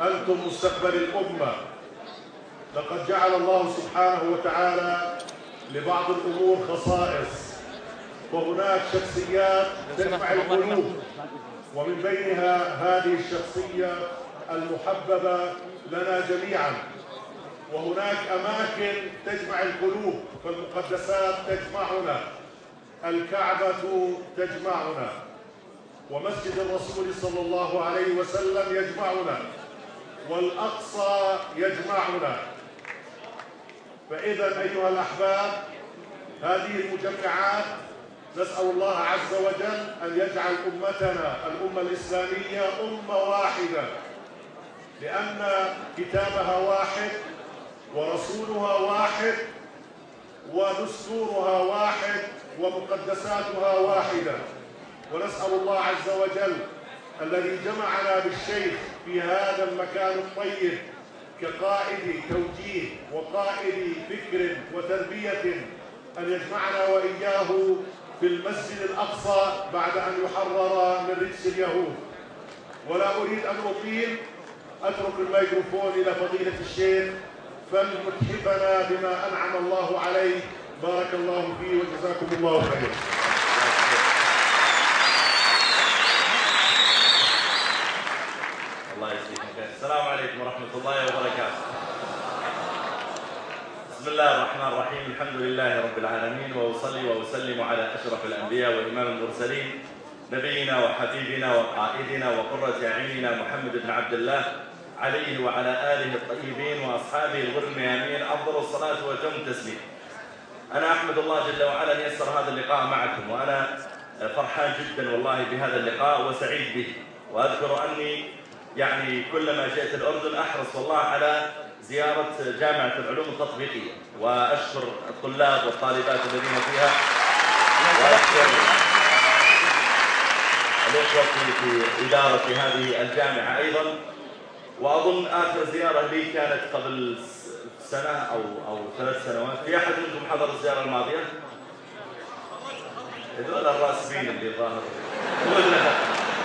أنتم مستقبل الأمة. لقد جعل الله سبحانه وتعالى لبعض الأمور خصائص. وهناك شخصيات تجمع القلوب. ومن بينها هذه الشخصية المحببة لنا جميعا. وهناك أماكن تجمع القلوب فالمقدسات تجمعنا. الكعبة تجمعنا. ومسجد الرسول صلى الله عليه وسلم يجمعنا. والأقصى يجمعنا. فإذا أيها الأحباب هذه المجمعات نسأل الله عز وجل أن يجعل أمتنا الأمة الإسلامية أمة واحدة. لأن كتابها واحد ورسولها واحد ودستورها واحد ومقدساتها واحدة. ونسأل الله عز وجل الذي جمعنا بالشيخ في هذا المكان الطيب كقائد توجيه وقائد فكر وتربية أن يجمعنا وإياه في المسجد الأقصى بعد أن يحرر من رجس اليهود. ولا أريد أن أطيل أترك الميكروفون إلى فضيلة الشيخ فليتحفنا بما أنعم الله عليه بارك الله فيه وجزاكم الله خيرا الله يسلمك السلام عليكم ورحمة الله وبركاته. بسم الله الرحمن الرحيم. الحمد لله رب العالمين وأصلي وأسلم على أشرف الأنبياء وإمام المرسلين نبينا وحبيبنا وقائدنا وقرة أعيننا محمد بن عبد الله عليه وعلى آله الطيبين وأصحابه الغر الميامين أفضل الصلاة وتم التسليم. أنا أحمد الله جل وعلا أن يسر هذا اللقاء معكم وأنا فرحان جدا والله بهذا اللقاء وسعيد به وأذكر أني يعني كلما جئت الأردن أحرص والله على زيارة جامعة العلوم التطبيقية. وأشكر الطلاب والطالبات الذين فيها. وأشكر الإخوة في إدارة هذه الجامعة أيضا. وأظن آخر زيارة لي كانت قبل سنة أو أو ثلاث سنوات. في أحد منكم حضر الزيارة الماضية؟ هذول الراسبين اللي ظاهر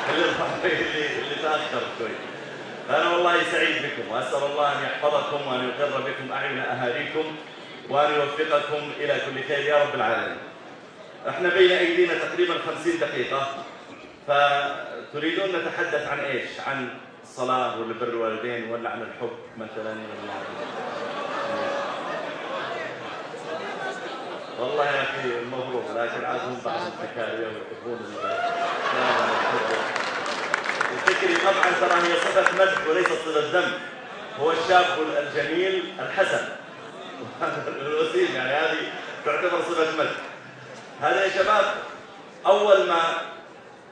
اللي اللي تأخر شوي. أنا والله سعيد بكم وأسأل الله أن يحفظكم وأن يقر بكم أعين أهاليكم وأن يوفقكم إلى كل خير يا رب العالمين. إحنا بين أيدينا تقريبا خمسين دقيقة فتريدون نتحدث عن إيش؟ عن الصلاة ولا بر الوالدين ولا عن الحب مثلا. ولا والله يا أخي مبروك لكن عاد هم بعض الحكاية ويحبون الفكري طبعا ترى هي صفة مدح وليست صفة ذم هو الشاب الجميل الحسن. الوسيم يعني هذه تعتبر صفة مدح. هذا يا شباب أول ما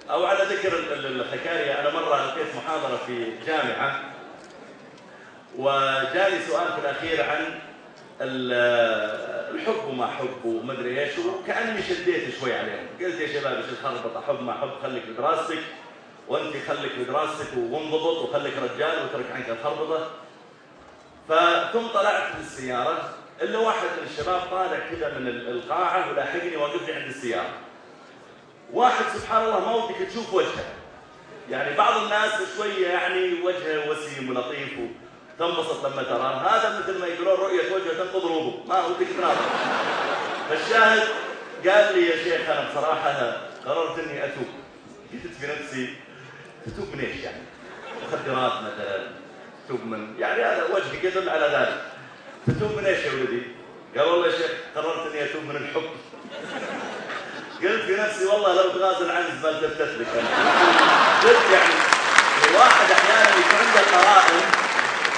أو على ذكر الحكاية أنا مرة ألقيت محاضرة في جامعة وجالي سؤال في الأخير عن الحب وما حب ومدري إيش وكأني شديت شوي عليهم. قلت يا شباب إيش الخربطة؟ حب ما حب خليك بدراستك. وانت خليك بدراستك وانضبط وخليك رجال وترك عنك الخربطة. فثم طلعت في السيارة إلا واحد من الشباب طالع كذا من القاعة ولاحقني واقف لي عند السيارة. واحد سبحان الله ما ودك تشوف وجهه. يعني بعض الناس شوية يعني وجهه وسيم ولطيف تنبسط لما تراه. هذا مثل ما يقولون رؤية وجهه تنقض روبه. ما ودك تناظر فالشاهد قال لي يا شيخ أنا بصراحة قررت إني أتوب. قلت في نفسي تتوب من إيش يعني؟ مخدرات مثلا تتوب من يعني هذا وجهي يدل على ذلك. تتوب من إيش يا ولدي؟ قال والله يا شيخ قررت إني أتوب من الحب. قلت في نفسي والله لو تغازل عني ما لك. قلت يعني الواحد أحيانا يكون عنده قرائن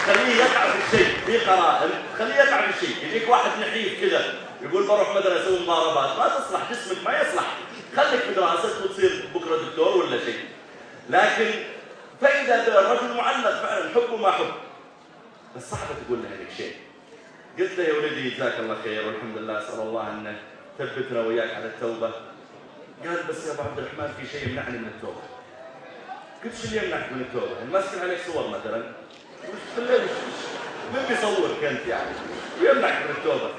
خليه يقع في الشيء في قرائن خليه يقع في الشيء يجيك واحد نحيف كذا يقول بروح مدرسة أسوي مضاربات ما تصلح جسمك ما يصلح خليك في دراستك وتصير بكره دكتور ولا شيء لكن فإذا الرجل معلق فعلا حب ما حب. بس صعبه تقول له هذيك شيء. قلت له يا ولدي جزاك الله خير والحمد لله أسأل الله انه ثبتنا وياك على التوبة. قال بس يا أبو عبد الرحمن في شيء يمنعني من التوبة. قلت شو اللي يمنعك من التوبة؟ ماسك عليك صور مثلا. بالليل من بيصورك أنت يعني؟ ويمنعك من التوبة؟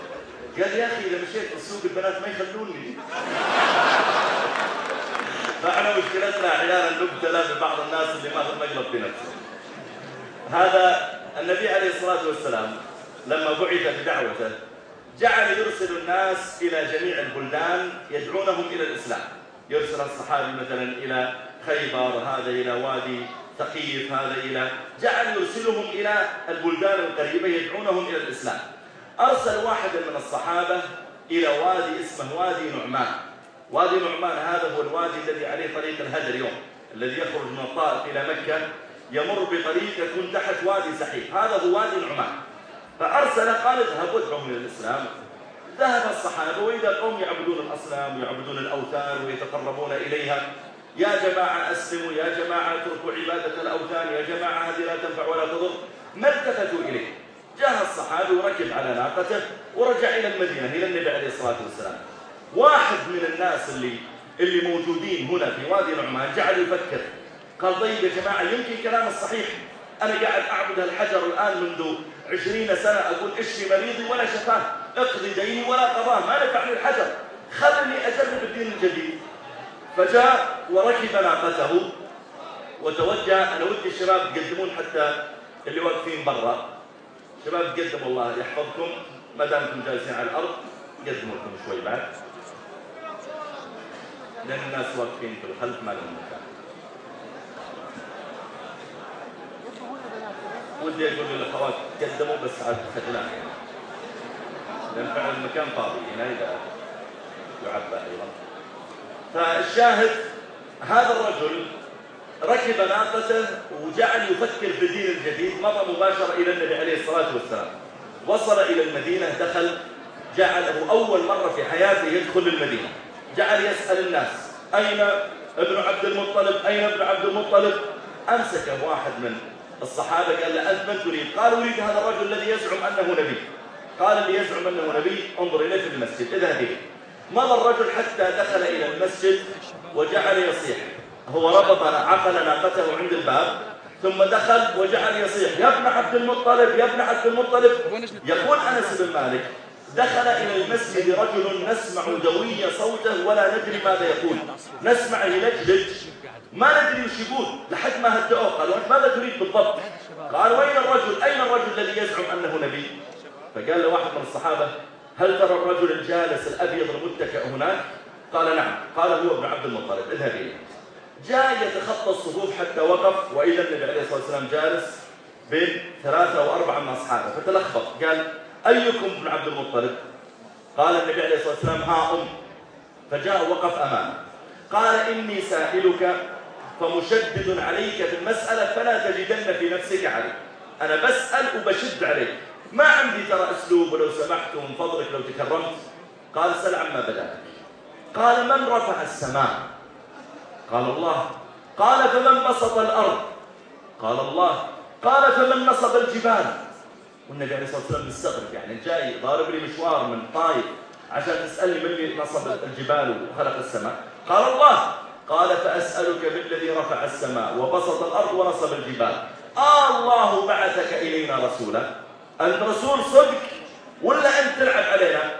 قال يا أخي إذا مشيت في السوق البنات ما يخلوني. فإحنا مشكلتنا أحيانا نبتلى ببعض الناس اللي ما مقلب بنفسه هذا النبي عليه الصلاة والسلام لما بعث بدعوته جعل يرسل الناس إلى جميع البلدان يدعونهم إلى الإسلام. يرسل الصحابي مثلا إلى خيبر هذا إلى وادي ثقيف هذا إلى جعل يرسلهم إلى البلدان القريبة يدعونهم إلى الإسلام. أرسل واحدا من الصحابة إلى وادي اسمه وادي نعمان. وادي نعمان هذا هو الوادي الذي عليه طريق الهدى اليوم الذي يخرج من الطائف إلى مكة يمر بطريق يكون تحت وادي سحيق هذا هو وادي نعمان. فأرسل قال اذهب وادعوهم إلى الإسلام. ذهب الصحابة وإذا قوم يعبدون الأصنام ويعبدون الأوثان ويتقربون إليها يا جماعة أسلموا يا جماعة اتركوا عبادة الأوثان يا جماعة هذه لا تنفع ولا تضر. ما التفتوا إليه. جاء الصحابي وركب على ناقته ورجع إلى المدينة إلى النبي عليه الصلاة والسلام. واحد من الناس اللي اللي موجودين هنا في وادي نعمان جعل يفكر. قال طيب يا جماعة يمكن كلام الصحيح أنا قاعد أعبد الحجر الآن منذ عشرين سنة. أقول اشفي مريضي؟ ولا شفاه. اقضي ديني ولا قضاه. ما نفعني الحجر. خلني أجرب الدين الجديد. فجاء وركب ناقته. وتوجه أنا ودي الشباب تقدمون حتى اللي واقفين برا. شباب قدموا الله يحفظكم. ما دامكم جالسين على الأرض قدموا لكم شوي بعد. لأن الناس واقفين في الخلف ما لهم مكان. ودي أقول للأخوات قدموا بس عاد خجلان لأن فعلا المكان فاضي هنا إذا يعبى أيضا. فالشاهد هذا الرجل ركب ناقته وجعل يفكر في الدين الجديد مضى مباشرة إلى النبي عليه الصلاة والسلام. وصل إلى المدينة دخل جعله أول مرة في حياته يدخل المدينة. جعل يسأل الناس أين ابن عبد المطلب؟ أين ابن عبد المطلب؟ أمسكه واحد من الصحابة قال له أنت من تريد؟ قال أريد هذا الرجل الذي يزعم أنه نبي. قال اللي يزعم أنه نبي انظر إليه في المسجد اذهب إليه مضى الرجل حتى دخل إلى المسجد وجعل يصيح. هو ربط عقل ناقته عند الباب ثم دخل وجعل يصيح. يا ابن عبد المطلب يا ابن عبد المطلب. يقول أنس بن مالك دخل إلى المسجد رجل نسمع دوي صوته ولا ندري ماذا يقول. نسمع يلجلج ما ندري وش يقول. لحد ما هدأوه. قالوا ماذا تريد بالضبط؟ قال وين الرجل؟ أين الرجل الذي يزعم أنه نبي؟ فقال له واحد من الصحابة هل ترى الرجل الجالس الأبيض المتكئ هناك؟ قال نعم. قال هو ابن عبد المطلب. اذهب إليه. جاء يتخطى الصفوف حتى وقف. وإذا النبي عليه الصلاة والسلام جالس بين ثلاثة أو أربعة من أصحابه. فتلخبط. قال أيكم ابن عبد المطلب؟ قال النبي عليه الصلاة والسلام ها أم. فجاء وقف أمامه. قال إني سائلك فمشدد عليك في المسألة فلا تجدن في نفسك علي. أنا بسأل وبشد عليك. ما عندي ترى أسلوب ولو سمحت ومن فضلك لو تكرمت. قال سل عما بدا قال من رفع السماء؟ قال الله. قال فمن بسط الأرض؟ قال الله. قال فمن نصب الجبال؟ والنبي عليه الصلاة والسلام مستغرب يعني جاي ضارب لي مشوار من طايف عشان تسألني من اللي نصب الجبال وخلق السماء. قال الله قال فأسألك بالذي رفع السماء وبسط الأرض ونصب الجبال. آه الله بعثك إلينا رسولا. أنت رسول صدق ولا أنت تلعب علينا؟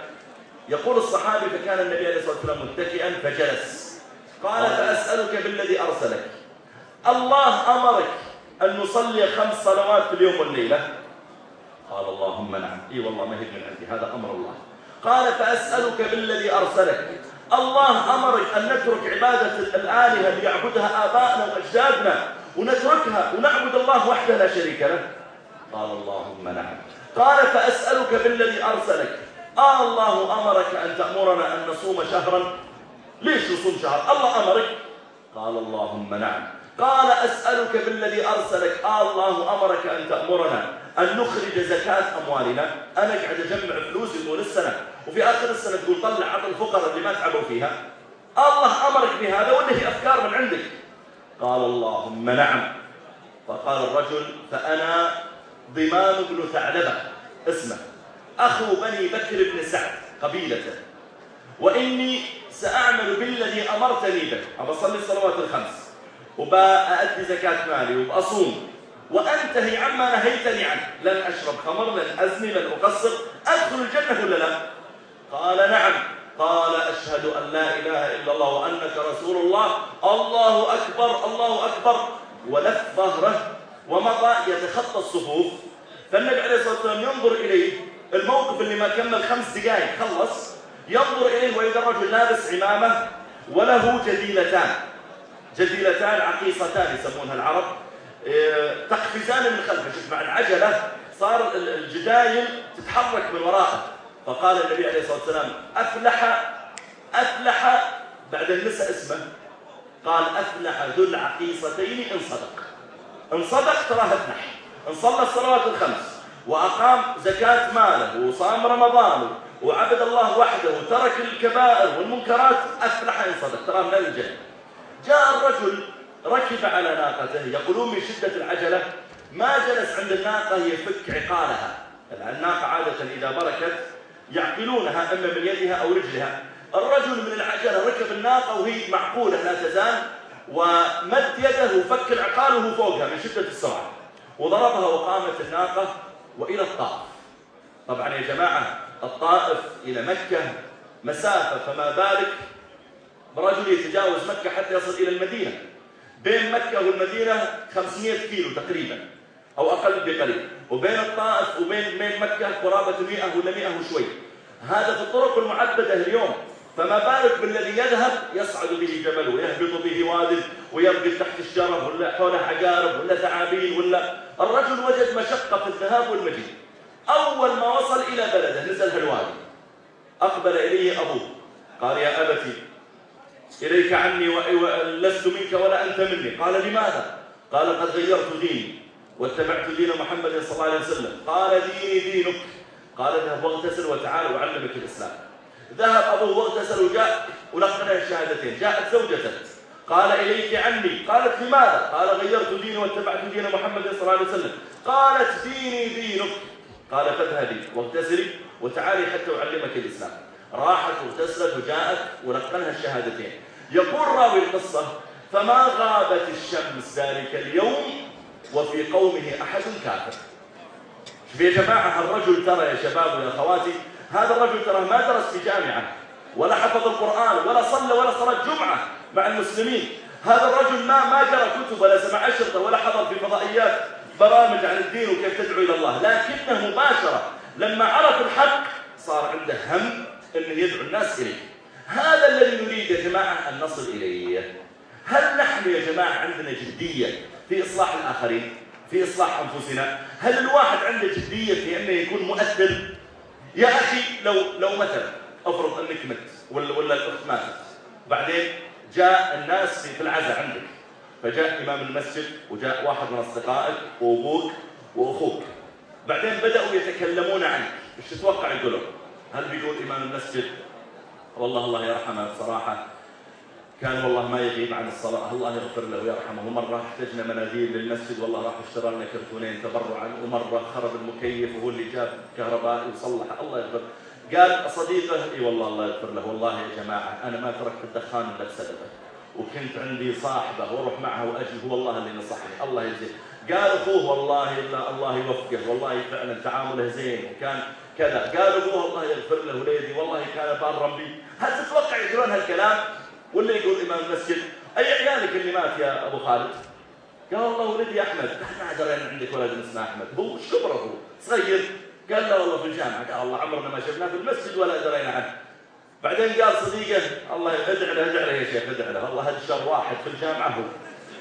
يقول الصحابي فكان النبي عليه الصلاة والسلام متكئا فجلس. قال فأسألك بالذي أرسلك. الله أمرك أن نصلي خمس صلوات في اليوم والليلة. قال اللهم نعم. إي والله ما هي من عندي. هذا أمر الله. قال فأسألك بالذي أرسلك. الله أمرك أن نترك عبادة الآلهة اللي يعبدها آبائنا وأجدادنا ونتركها ونعبد الله وحده لا شريك له. قال اللهم نعم. قال فأسألك بالذي أرسلك. آه الله أمرك أن تأمرنا أن نصوم شهرا. ليش نصوم شهر؟ الله أمرك. قال اللهم نعم. قال أسألك بالذي أرسلك. آه الله أمرك أن تأمرنا أن نخرج زكاة أموالنا. أنا قاعد أجمع فلوس طول السنة وفي آخر السنة تقول طلع عطى الفقراء اللي ما تعبوا فيها. الله أمرك بهذا ولا هي أفكار من عندك. قال اللهم نعم. فقال الرجل فأنا ضمان بن ثعلبة. اسمه أخو بني بكر بن سعد قبيلته وإني سأعمل بالذي أمرتني به. أبى أصلي الصلوات الخمس. وبأدي زكاة مالي وبأصوم. وأنتهي عما نهيتني عنه. لن أشرب خمر لن أزني لن أقصر. أدخل الجنة ولا لا؟ قال نعم. قال أشهد أن لا إله إلا الله وأنك رسول الله. الله أكبر الله أكبر. ولف ظهره ومضى يتخطى الصفوف. فالنبي عليه الصلاة والسلام ينظر إليه. الموقف اللي ما كمل خمس دقائق خلص. ينظر إليه وإذا الرجل لابس عمامة وله جديلتان. جديلتان عقيصتان يسمونها العرب. تقفزان من خلفه. شوف مع العجلة صار الجدايل تتحرك من وراءه فقال النبي عليه الصلاة والسلام أفلح أفلح بعد النساء اسمه. قال أفلح ذو العقيصتين إن صدق. إن صدق تراه أفلح. إن صلى الصلوات الخمس وأقام زكاة ماله وصام رمضان وعبد الله وحده وترك الكبائر والمنكرات أفلح إن صدق. تراه من الجنة. جاء الرجل ركب على ناقته يقولون من شدة العجلة ما جلس عند الناقة يفك عقالها. الناقة عادة إذا بركت يعقلونها إما من يدها أو رجلها. الرجل من العجلة ركب الناقة وهي معقولة لا تزال ومد يده وفك العقال وهو فوقها من شدة السرعة. وضربها وقامت الناقة وإلى الطائف. طبعا يا جماعة الطائف إلى مكة مسافة فما بالك برجل يتجاوز مكة حتى يصل إلى المدينة؟ بين مكة والمدينة 500 كيلو تقريبا أو أقل بقليل. وبين الطائف وبين بين مكة قرابة 100 ولا 100 وشوي. هذا في الطرق المعبدة اليوم. فما بالك بالذي يذهب؟ يصعد به جبل ويهبط به واد ويرقد تحت الشرف ولا حوله عقارب ولا ثعابين ولا. الرجل وجد مشقة في الذهاب والمجيء. أول ما وصل إلى بلده نزل الوادي أقبل إليه أبوه. قال يا أبتي إليك عني ولست منك ولا أنت مني. قال لماذا؟ قال قد غيرت ديني واتبعت دين محمد صلى الله عليه وسلم. قال ديني دينك. قال اذهب واغتسل وتعال وعلمك الإسلام. ذهب أبوه واغتسل وجاء ولقنا الشهادتين جاءت زوجته قال إليك عني. قالت لماذا؟ قال غيرت ديني واتبعت دين محمد صلى الله عليه وسلم. قالت ديني دينك. قال فاذهبي واغتسلي وتعالي حتى أعلمك الإسلام. راحت واغتسلت وجاءت ولقنها الشهادتين. يقول راوي القصة فما غابت الشمس ذلك اليوم وفي قومه أحد كافر. يا جماعة الرجل ترى يا شباب ويا أخواتي هذا الرجل ترى ما درس في جامعة ولا حفظ القرآن ولا صلى ولا صلاة جمعة مع المسلمين. هذا الرجل ما ما قرأ كتب ولا سمع أشرطة ولا حضر في فضائيات برامج عن الدين وكيف تدعو إلى الله. لكنه مباشرة لما عرف الحق صار عنده هم أنه يدعو الناس إليه. هذا الذي نريد يا جماعة أن نصل إليه. هل نحن يا جماعة عندنا جدية في إصلاح الآخرين في إصلاح أنفسنا؟ هل الواحد عنده جدية في أنه يكون مؤثر؟ يا أخي لو لو مثلا أفرض أنك مت ولا ولا الأخت ماتت. بعدين جاء الناس في العزاء عندك. فجاء إمام المسجد وجاء واحد من أصدقائك وأبوك وأخوك. بعدين بدأوا يتكلمون عنك. إيش تتوقع يقولون؟ هل بيقول إمام المسجد؟ والله الله يرحمه بصراحة. كان والله ما يغيب عن الصلاة. الله يغفر له ويرحمه. ومرة احتجنا مناديل للمسجد والله راح اشترى لنا كرتونين تبرعا. ومرة خرب المكيف وهو اللي جاب كهربائي وصلح. الله يغفر. قال صديقه إي والله الله يغفر له. والله يا جماعة أنا ما تركت الدخان إلا بسببه. وكنت عندي صاحبه وأروح معه وأجي. هو الله اللي نصحني. الله يجزيه. قال أخوه والله إلا الله يوفقه. والله فعلا تعامله زين. وكان كذا. قال ابوه الله يغفر له وليدي والله كان بارا بي هل تتوقع يقولون هالكلام؟ ولا يقول إمام المسجد؟ أي عيالك اللي مات يا أبو خالد؟ قال والله ولدي أحمد. إحنا درينا عندك ولد اسمه أحمد. هو إيش كبره هو؟ صغير. قال لا والله في الجامعة. قال الله عمرنا ما شفناه في المسجد ولا درينا عنه. بعدين قال صديقه الله ادع له ادع له يا شيخ ادع له. الله هذا الشر واحد في الجامعة هو.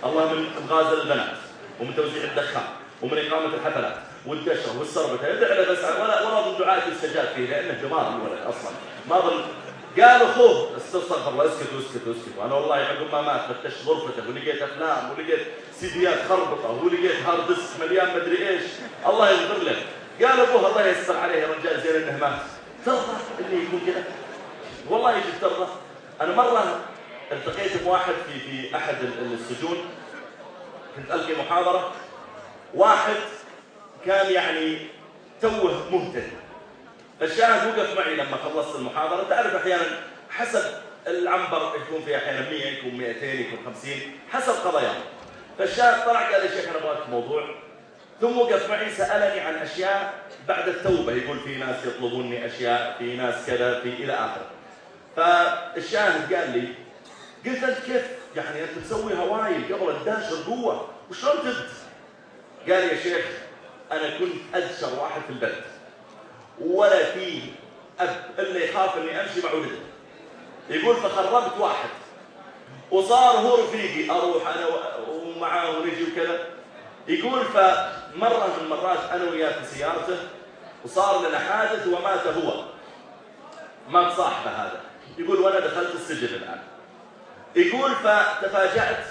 الله من غازل البنات ومن توزيع الدخان ومن إقامة الحفلات. والدشر والسربة. ادع له بس ولا ولا ظن دعاء يستجاب فيه لأنه جمال الولد أصلا. ما ظن قال أخوه استغفر الله اسكت اسكت اسكت وأنا والله عقب ما مات فتشت غرفته ولقيت أفلام ولقيت سيديات خربطة ولقيت hard disk مليان مدري إيش. الله يغفر له. قال أبوه الله يستر عليه يا رجال زين إنه مات. ترضى اللي يكون كذا؟ والله يجي ترضى. أنا مرة التقيت بواحد في في أحد السجون. كنت ألقي محاضرة. واحد كان يعني توه مهتدي. فالشاهد وقف معي لما خلصت المحاضرة. تعرف أحيانا حسب العنبر يكون فيه أحيانا 100 يكون 200 يكون 50 حسب قضاياهم. فالشاهد طلع قال لي شيخ أنا أبغاك موضوع. ثم وقف معي سألني عن أشياء بعد التوبة. يقول في ناس يطلبوني أشياء في ناس كذا في إلى آخره. فالشاهد قال لي قلت أنت كيف يعني أنت تسوي هوايل قبل الداش القوة؟ وشلون تبت قال يا شيخ أنا كنت أدشر واحد في البلد ولا فيه أب إلا يخاف إني أمشي مع ولده. يقول فخربت واحد وصار هو رفيقي أروح أنا ومعاه ونجي وكذا. يقول فمرة من المرات أنا وياه في سيارته وصار لنا حادث ومات هو. مات صاحبه هذا. يقول وأنا دخلت السجن الآن. يقول فتفاجأت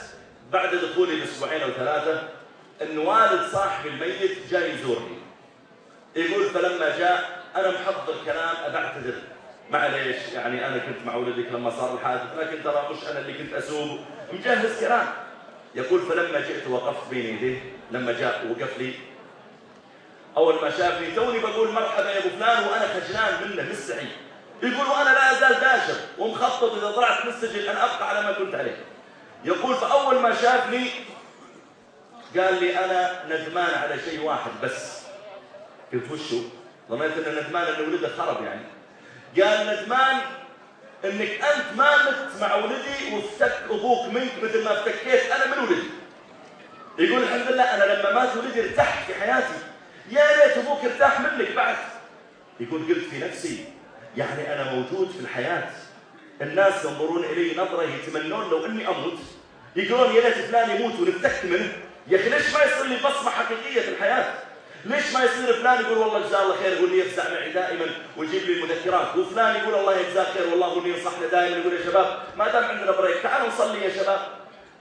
بعد دخولي بأسبوعين أو ثلاثة أن والد صاحبي الميت جاي يزورني. يقول فلما جاء أنا محضر كلام أبعتذر. معليش يعني أنا كنت مع ولدك لما صار الحادث لكن ترى مش أنا اللي كنت أسوق. مجهز كلام. يقول فلما جئت وقفت بين يديه. لما جاء وقف لي. أول ما شافني توني بقول مرحبا يا أبو فلان وأنا خجلان منه مستحي. يقول وأنا لا أزال داشر ومخطط إذا طلعت من السجن أن أبقى على ما كنت عليه. يقول فأول ما شافني قال لي أنا ندمان على شيء واحد بس. قلت وشو ظنيت أنه ندمان أن ولده خرب يعني. قال ندمان إنك أنت ما مت مع ولدي وافتك أبوك منك مثل ما افتكيت أنا من ولدي. يقول الحمد لله أنا لما مات ولدي ارتحت في حياتي. يا ريت أبوك ارتاح منك بعد. يقول قلت في نفسي يعني أنا موجود في الحياة. الناس ينظرون إلي نظرة يتمنون لو إني أموت. يقولون يا ريت فلان يموت ونفتك منه. يا أخي ليش ما يصير لي بصمة حقيقية في الحياة؟ ليش ما يصير فلان يقول والله جزاه الله خير يقول لي يفزع معي دائما ويجيب لي المذكرات وفلان يقول الله يجزاه خير والله هو اللي ينصحنا دائما يقول يا شباب ما دام عندنا بريك تعالوا نصلي يا شباب.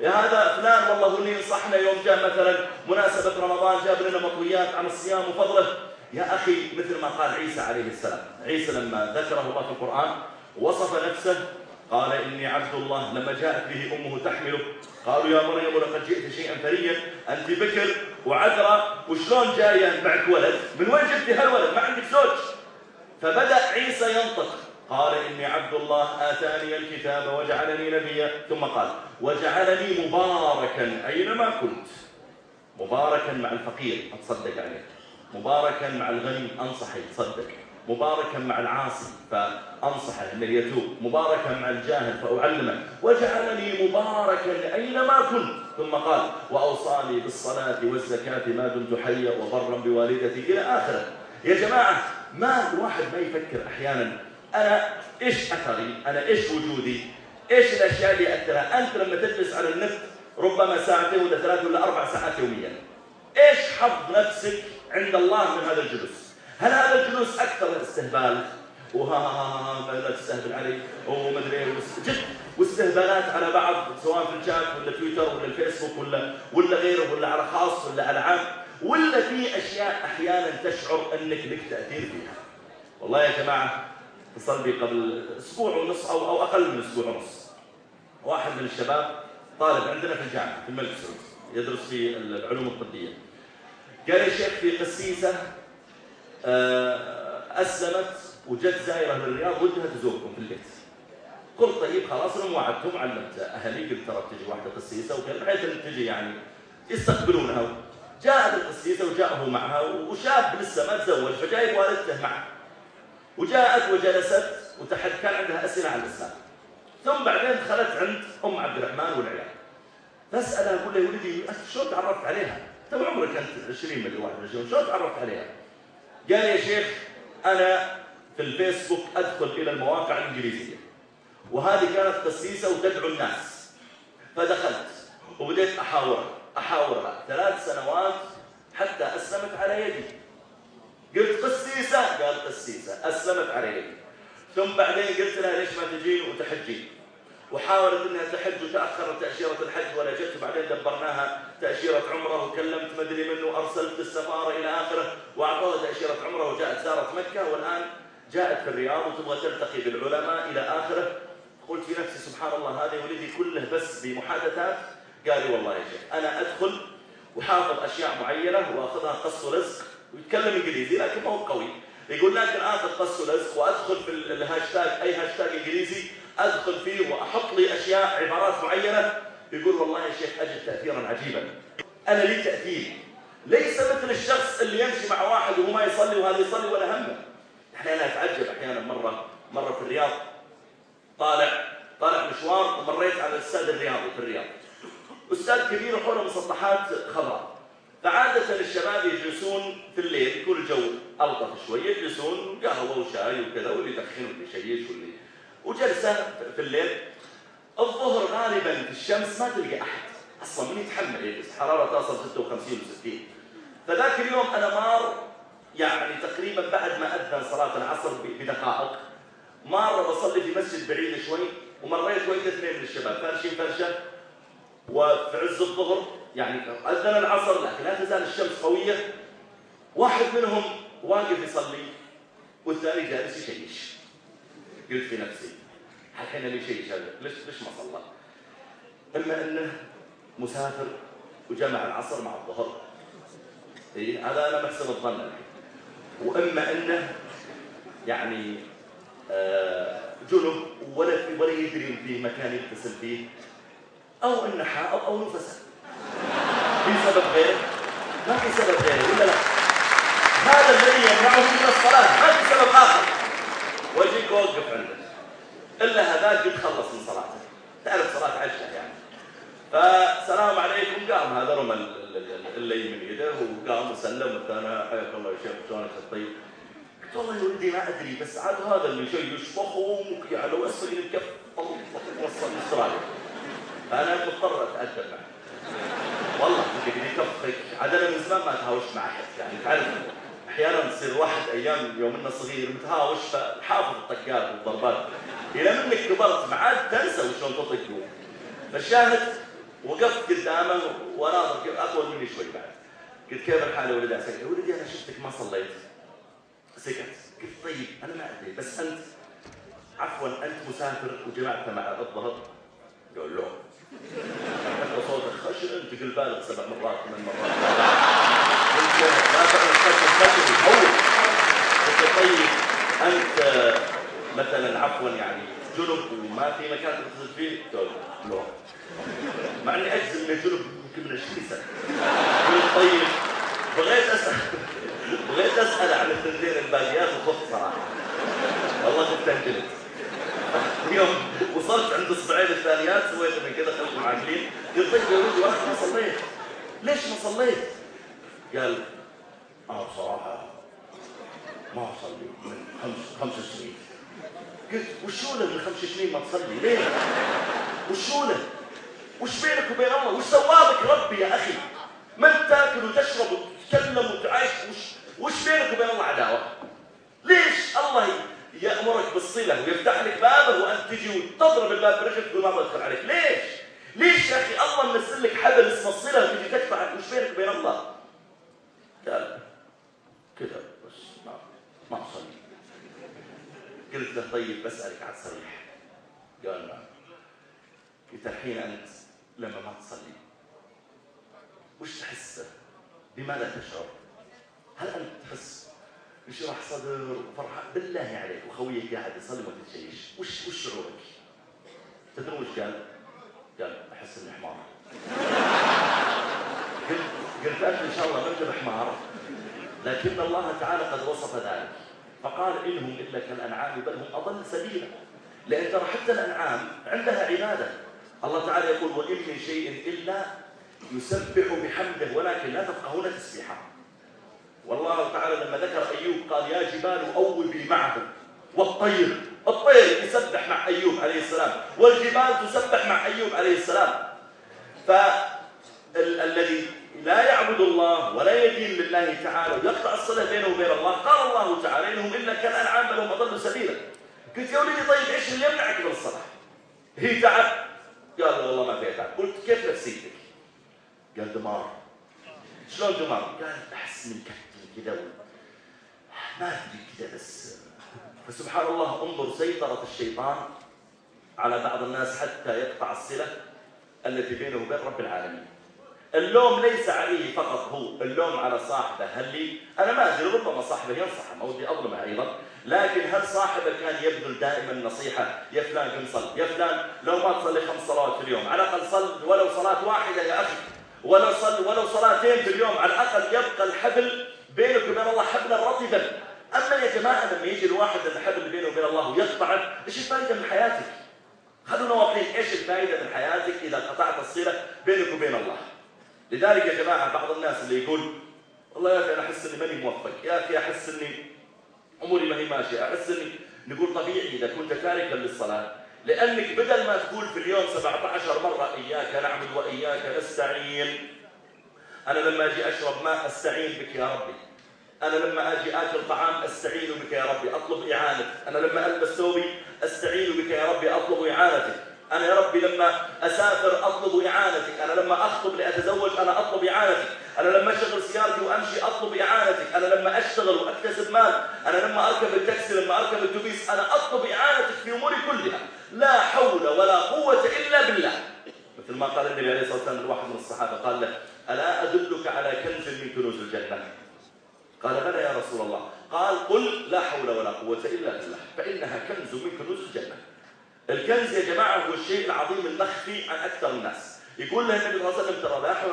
يا هذا فلان والله هو اللي ينصحنا يوم جاء مثلا مناسبة رمضان جاب لنا مطويات عن الصيام وفضله. يا أخي مثل ما قال عيسى عليه السلام عيسى لما ذكره الله في القرآن وصف نفسه قال إني عبد الله لما جاءت به أمه تحمله قالوا يا مريم لقد جئت شيئا فريا أنت بكر وعذراء وشلون جاية معك ولد؟ من وين جبتي هالولد؟ ما عندك زوج. فبدأ عيسى ينطق قال إني عبد الله آتاني الكتاب وجعلني نبيا. ثم قال وجعلني مباركا. أينما كنت؟ مباركا مع الفقير أتصدق عليه مباركا مع الغني أنصح يتصدق مباركا مع العاصي فأنصحه أن يتوب. مباركا مع الجاهل فأعلمه. وجعلني مباركا أينما كنت. ثم قال وأوصاني بالصلاة والزكاة ما دمت حيا وبرا بوالدتي إلى آخرة. يا جماعة ما الواحد ما يفكر أحيانا؟ أنا إيش أثري؟ أنا إيش وجودي؟ إيش الأشياء اللي أثرها؟ أنت لما تجلس على النت ربما ساعتين ولا ثلاث ولا أربع ساعات يوميا إيش حظ نفسك عند الله من هذا الجلوس؟ هل هذا الجلوس أكثر استهبال؟ وها ها ها لا تستهبل علي. إيه، جد واستهبالات على بعض سواء في الشات ولا تويتر ولا الفيسبوك ولا ولا غيره ولا على خاص ولا على عام ولا في أشياء أحيانا تشعر أنك لك تأثير فيها. والله يا جماعة اتصل بي قبل أسبوع ونص أو أو أقل من أسبوع ونص. واحد من الشباب طالب عندنا في الجامعة في الملك سعود يدرس في العلوم الطبية. قال يا شيخ في قسيسة أسلمت وجت زائرة للرياض ودها تزوركم في البيت. قلت طيب خلاص أنا وعدتهم علمت أهلي قلت ترى تجي واحدة قسيسة وكذا بحيث إن تجي يعني يستقبلونها. جاءت القسيسة وجاءه معها وشاب لسه ما تزوج فجايب والدته معه. وجاءت وجلست وتحت كان عندها أسئلة عن الإسلام. ثم بعدين دخلت عند أم عبد الرحمن والعيال. فاسالها أقول له يا ولدي شلون تعرفت عليها؟ تو عمرك أنت 20 مدري 21 شلون تعرفت عليها؟ قال يا شيخ أنا في الفيسبوك أدخل إلى المواقع الإنجليزية وهذه كانت قسيسة وتدعو الناس. فدخلت وبديت أحاورها أحاورها ثلاث سنوات حتى أسلمت على يدي. قلت قسيسة قال قسيسة أسلمت على يدي. ثم بعدين قلت لها ليش ما تجين وتحجين؟ وحاولت أنها تحج وتاخرت تأشيرة الحج ولا جت وبعدين دبرناها تأشيرة عمرة وكلمت مدري منه وارسلت السفارة إلى آخره وأعطوها تأشيرة عمرة وجاءت زارت مكة. والآن جاءت في الرياض وتبغى تلتقي بالعلماء إلى آخره. قلت في نفسي سبحان الله هذا ولدي كله بس بمحادثات. قال لي والله يا شيخ أنا أدخل وحافظ أشياء معينة وأخذها قص ولزق. ويتكلم إنجليزي لكن ما هو قوي. يقول لكن آخذ قص ولزق وأدخل في الهاشتاج أي هاشتاج إنجليزي أدخل فيه وأحط لي أشياء عبارات معينة. يقول والله يا شيخ أجد تأثيرا عجيبا. أنا لي تأثير. ليس مثل الشخص اللي يمشي مع واحد وهو ما يصلي وهذا يصلي ولا همه. إحنا أنا أتعجب أحيانا. مرة مرة في الرياض. طالع طالع مشوار ومريت على الاستاد الرياضي في الرياض. أستاذ كبير وحوله مسطحات خضراء. فعادة الشباب يجلسون في الليل يكون الجو ألطف شوي يجلسون قهوة وشاي وكذا واللي يدخن واللي يشيش واللي وجلسة في الليل. الظهر غالبا في الشمس ما تلقى أحد. أصلا من يتحمل يجلس حرارة تصل 56 و60 فذاك اليوم أنا مار يعني تقريبا بعد ما أذن صلاة العصر بدقائق. مرة بصلي في مسجد بعيد شوي ومريت وين اثنين من الشباب فارشين فرشة. وفي عز الظهر يعني أذن العصر لكن لا تزال الشمس قوية. واحد منهم واقف يصلي والثاني جالس يشيش. قلت في نفسي الحين اللي يشيش هذا ليش ليش ما صلى؟ إما أنه مسافر وجمع العصر مع الظهر. إي هذا أنا محسن الظن الحين. وإما أنه يعني آه جنب ولا ولا يدري في مكان يغتسل فيه أو أنه حائض أو نفسه. في سبب غيره ما في سبب غيره ولا لا؟ هذا الذي يمنعه من الصلاة ما في سبب آخر. واجيك اوقف عندك إلا هذاك قد خلص من صلاته. تعرف صلاة عشاء يعني. فسلام عليكم. قام هذا رمى اللي من يده وقام وسلم والثاني حياك الله يا شيخ شلونك طيب. قلت والله يا ولدي ما أدري بس عاد هذا اللي شيء فخم يعني وصل الكف. الله وصل استراليا فانا مضطر أتأدب معه والله بدك يكفك عاد أنا من زمان ما تهاوشت مع أحد يعني تعرف. أحيانا تصير واحد أيام يوم إنه صغير متهاوش فحافظ الطقات والضربات. إلى منك كبرت ما عاد تنسى وشلون تطق فالشاهد وقفت قدامه وناظر كيف أطول مني شوي بعد. قلت كيف الحال يا ولدي يا ولدي أنا شفتك ما صليت. سكت. قلت طيب أنا ما أدري بس أنت عفوا أنت مسافر وجمعت مع الظهر قال له. حتى صوتك خشن قل بالغ سبع مرات ثمان مرات. هو قلت طيب انت مثلا عفوا يعني جنب وما في مكان تغتسل فيه قال لا مع اني اجزم من جنب يمكن من 20 سنه طيب بغيت اسال بغيت اسال عن الثنتين الباقيات وخفت صراحة والله كنت انجلت اليوم وصلت عند اصبعين الثانيات سويت من كذا خلكم عاقلين قلت طيب يا ولدي وأنا ما صليت ليش ما صليت؟ قال أنا بصراحة ما أصلي من خمس خمس سنين قلت وشو من خمس سنين ما تصلي ليه؟ وشو؟ وش بينك وبين الله؟ وش سوالك ربي يا أخي؟ ما تأكل وتشرب وتتكلم وتعيش وش وش بينك وبين الله عداوة؟ ليش الله يأمرك بالصلة ويفتح لك بابه وأنت تجي وتضرب الباب برجلك تقول ما بدخل عليك، ليش؟ ليش يا أخي الله منزل لك حبل اسمه الصلة وتجي تقطع وش بينك وبين الله؟ قال كذا بس ما ما أصلي. قلت له طيب بسألك عن صريح قال نعم. قلت الحين أنت لما ما تصلي وش تحس بماذا تشعر؟ هل أنت تحس بشرح صدر وفرحان بالله عليك وخويك قاعد يصلي وانت تشيش وش وش شعورك؟ تدرون وش قال؟ قال أحس اني حمار قلت انت إن شاء الله ما انت بحمار لكن الله تعالى قد وصف ذلك. فقال إنهم إلا كالأنعام بل هم أضل سبيلا. لأن ترى حتى الأنعام عندها عبادة. الله تعالى يقول وإن من شيء إلا يسبح بحمده ولكن لا تفقهون تسبيحة. والله تعالى لما ذكر أيوب قال يا جبال أوبي معه والطير الطير يسبح مع أيوب عليه السلام. والجبال تسبح مع أيوب عليه السلام. فالذي لا يعبد الله ولا يدين لله تعالى ويقطع الصلة بينه وبين الله. قال الله تعالى إنهم إلا كالأنعام بل هم أضلوا سبيلا. قلت يا ولدي طيب إيش اللي يمنعك من الصلاة؟ هي تعب. قال والله ما فيها تعب. قلت كيف نفسيتك؟ قال دمار. شلون دمار؟ قال أحس من كتم كذا ما أدري كذا بس. فسبحان الله انظر سيطرة الشيطان على بعض الناس حتى يقطع الصلة التي بينه وبين رب العالمين. اللوم ليس عليه فقط هو اللوم على صاحبه. هل لي؟ أنا ما أدري ربما صاحبه ينصح ما ودي أظلمه أيضا. لكن هل صاحبه كان يبذل دائما نصيحة يا فلان قم صل يا فلان لو ما تصلي خمس صلوات في اليوم على الأقل صل ولو صلاة واحدة يا أخي. ولو صل ولو صلاتين في اليوم على الأقل يبقى الحبل بينك وبين الله حبلا رطبا. أما يا جماعة لما يجي الواحد الحبل بينه وبين الله ويقطعه إيش الفائدة من حياتك؟ خلونا واضحين إيش الفائدة من حياتك إذا قطعت الصلة بينك وبين الله؟ لذلك يا جماعة بعض الناس اللي يقول والله يا أخي أنا أحس إني ماني موفق يا أخي أحس إني أموري ما هي ماشية أحس إني نقول طبيعي إذا كنت تاركا للصلاة لأنك بدل ما تقول في اليوم 17 مرة إياك نعبد وإياك نستعين. أنا لما أجي أشرب ماء أستعين بك يا ربي. أنا لما أجي آكل طعام أستعين بك يا ربي أطلب إعانتك أنا لما ألبس ثوبي أستعين بك يا ربي أطلب إعانتك. أنا يا ربي لما أسافر أطلب إعانتك. أنا لما أخطب لأتزوج أنا أطلب إعانتك. أنا لما أشغل سيارتي وأمشي أطلب إعانتك. أنا لما أشتغل وأكتسب مال. أنا لما أركب التاكسي لما أركب الأتوبيس أنا أطلب إعانتك في أموري كلها. لا حول ولا قوة إلا بالله. مثل ما قال النبي عليه الصلاة والسلام لواحد من الصحابة قال له ألا أدلك على كنز من كنوز الجنة؟ قال بلى يا رسول الله. قال قل لا حول ولا قوة إلا بالله فإنها كنز من كنوز الجنة. الكنز يا جماعة هو الشيء العظيم المخفي عن أكثر الناس. يقول له النبي صلى الله عليه وسلم ترى لا حول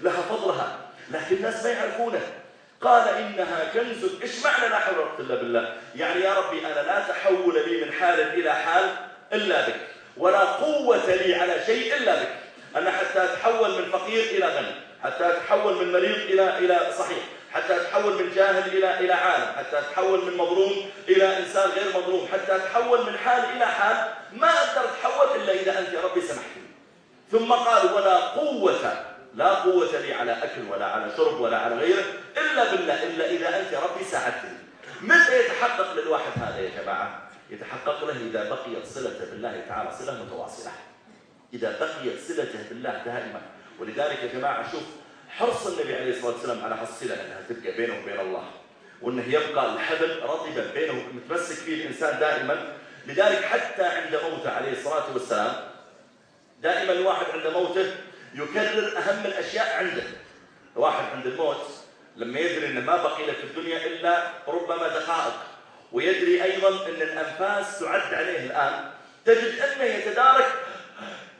لها فضلها لكن الناس ما يعرفونه. قال إنها كنز إيش معنى لا حول ولا إلا بالله؟ يعني يا ربي أنا لا تحول لي من حال إلى حال إلا بك ولا قوة لي على شيء إلا بك أنا حتى أتحول من فقير إلى غني حتى أتحول من مريض إلى إلى صحيح. حتى أتحول من جاهل إلى إلى عالم حتى أتحول من مظلوم إلى إنسان غير مظلوم حتى أتحول من حال إلى حال ما أقدر أتحول إلا إذا أنت يا ربي سمحت لي. ثم قال ولا قوة لا قوة لي على أكل ولا على شرب ولا على غيره إلا بالله إلا إذا أنت يا ربي ساعدتني. متى يتحقق للواحد هذا يا جماعة؟ يتحقق له إذا بقيت صلته بالله تعالى صلة متواصلة. إذا بقيت صلته بالله دائما. ولذلك يا جماعة شوف حرص النبي عليه الصلاة والسلام على هالصلة أنها تبقى بينه وبين الله وأنه يبقى الحبل رطبا بينه متمسك فيه الإنسان دائما. لذلك حتى عند موته عليه الصلاة والسلام دائما الواحد عند موته يكرر أهم الأشياء عنده. الواحد عند الموت لما يدري أنه ما بقي له في الدنيا إلا ربما دقائق ويدري أيضا أن الأنفاس تعد عليه الآن. تجد أنه يتدارك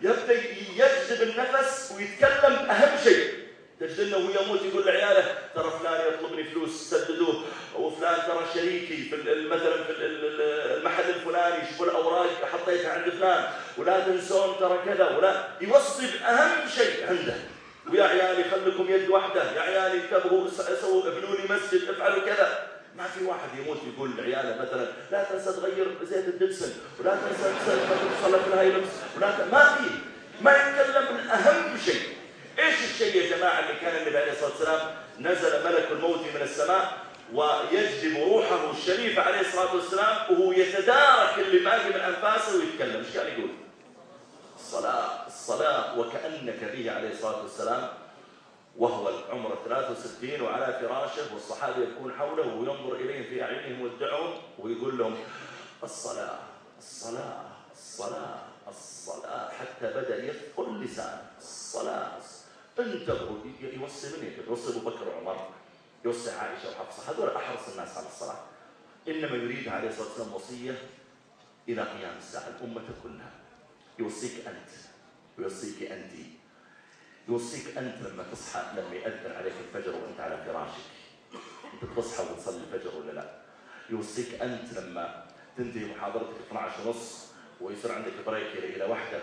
يبدأ يجذب النفس ويتكلم أهم شيء. تجد انه هو يموت يقول لعياله ترى فلان يطلبني فلوس سددوه. وفلان ترى شريكي في مثلا في المحل الفلاني شوفوا الأوراق حطيتها عند فلان. ولا تنسون ترى كذا. ولا. يوصي أهم شيء عنده. ويا عيالي خلكم يد واحدة. يا عيالي انتبهوا سووا ابنوا لي مسجد افعلوا كذا. ما في واحد يموت يقول لعياله مثلا لا تنسى تغير زيت الدبسن ولا تنسى تصلي في الهايلمس ولا ما في. ما يتكلم من أهم شيء. الشيء يا جماعة اللي كان النبي عليه الصلاة والسلام نزل ملك الموت من السماء ويجذب روحه الشريفه عليه الصلاة والسلام وهو يتدارك اللي باقي من أنفاسه ويتكلم. إيش كان يقول؟ الصلاة الصلاة وكأنك به عليه الصلاة والسلام وهو العمر 63 وعلى فراشه والصحابه يكون حوله وينظر إليهم في أعينهم ويدعون ويقول لهم الصلاة الصلاة الصلاة الصلاة. حتى بدأ يثقل لسانه. الصلاة انتبهوا يوصي من يوصي أبو بكر وعمر يوصي عائشة وحفصة هذول أحرص الناس على الصلاة. إنما يريد عليه الصلاة والسلام وصية إلى قيام الساعة الأمة كلها. يوصيك أنت ويوصيك أنت. يوصيك أنت لما تصحى لما يأذن عليك الفجر وأنت على فراشك. أنت تصحى وتصلي الفجر ولا لا؟ يوصيك أنت لما تنتهي محاضرتك 12 ونص ويصير عندك بريك إلى واحدة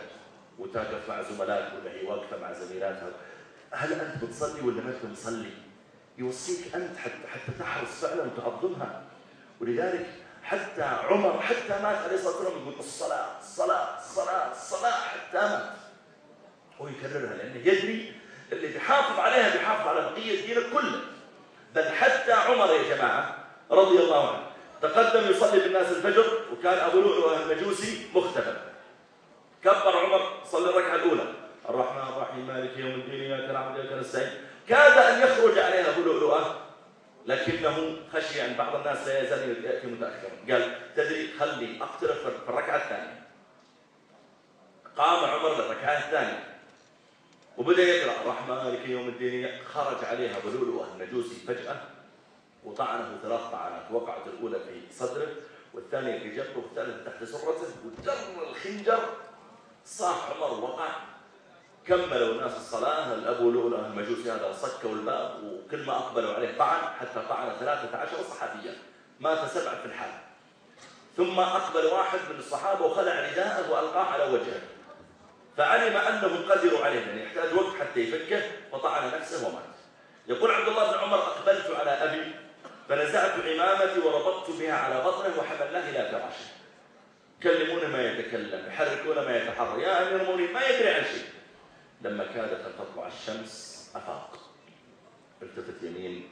وتقف مع زملائك ولا هي واقفة مع زميلاتها. هل أنت بتصلي ولا ما أنت مصلي يوصيك أنت حتى, حتى تحرص فعلا وتعظمها. ولذلك حتى عمر حتى مات عليه الصلاة والسلام يقول الصلاة الصلاة الصلاة الصلاة حتى مات. ويكررها لأنه يدري اللي بيحافظ عليها بيحافظ على بقية دينك كله. بل حتى عمر يا جماعة رضي الله عنه تقدم يصلي بالناس الفجر وكان أبو لؤلؤ المجوسي مختبر. كبر عمر صلى الركعة الأولى الرحمن الرحيم مالك يوم الدين اياك نعبد واياك نستعين أن يخرج عليها ابو لؤلؤة لكنه خشي ان بعض الناس لا يزال يأتي متاخرا. قال تدري خلي اقترب في الركعة الثانية. قام عمر للركعة الثانية وبدأ يقرأ الرحمن مالك يوم الدين. خرج عليها ابو لؤلؤة النجوسي فجأة وطعنه ثلاث طعنات وقعت الأولى في صدره والثانية في جبهه والثالثة تحت سرته وجر الخنجر صاح عمر وقع كملوا الناس الصلاة الأبو لؤلؤ المجوسي هذا صكوا الباب وكل ما أقبلوا عليه طعن حتى طعن ثلاثة عشر صحابيا. مات سبعة في الحال. ثم أقبل واحد من الصحابة وخلع رداءه وألقاه على وجهه. فعلم أنهم قدروا عليه يعني يحتاج وقت حتى يفكه. فطعن نفسه ومات. يقول عبد الله بن عمر أقبلت على أبي فنزعت عمامتي وربطت بها على بطنه وحملناه إلى فراشه. يكلمون ما يتكلم يحركون ما يتحرك يا أمير المؤمنين ما يدري عن شيء. لما كادت أن تطلع الشمس أفاق. التفت يمين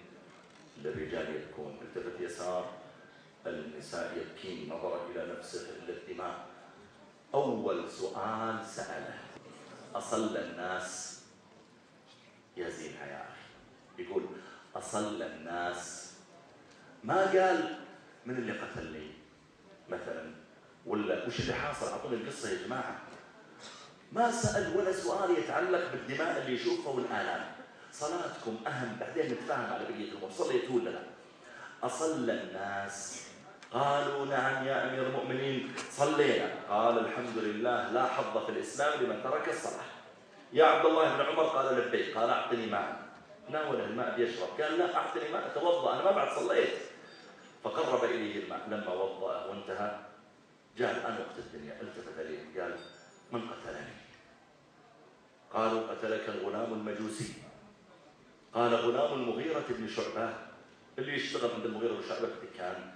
للرجال يبكون التفت يسار النساء يبكين نظر إلى نفسه إلى الدماء أول سؤال سأله أصلى الناس يا زينها يا أخي؟ يقول أصلى الناس. ما قال من اللي قتلني مثلا؟ ولا وش اللي حاصل؟ أعطوني القصة يا جماعة. ما سأل ولا سؤال يتعلق بالدماء اللي يشوفها والآلام. صلاتكم أهم بعدين نتفاهم على بقية الأمور. صليتوا ولا لا؟ أصلى الناس. قالوا نعم يا أمير المؤمنين. صلينا. قال الحمد لله لا حظ في الإسلام لمن ترك الصلاة. يا عبد الله بن عمر قال لبيك قال أعطني ماء. ناوله الماء بيشرب. قال لا أعطني ماء أتوضأ أنا ما بعد صليت. فقرب إليه الماء لما وضأه وانتهى جاء الآن وقت الدنيا. التفت إليه قال من قتلني؟ قالوا قتلك الغلام المجوسي. قال غلام المغيرة بن شعبة. اللي يشتغل عند المغيرة بن شعبة كان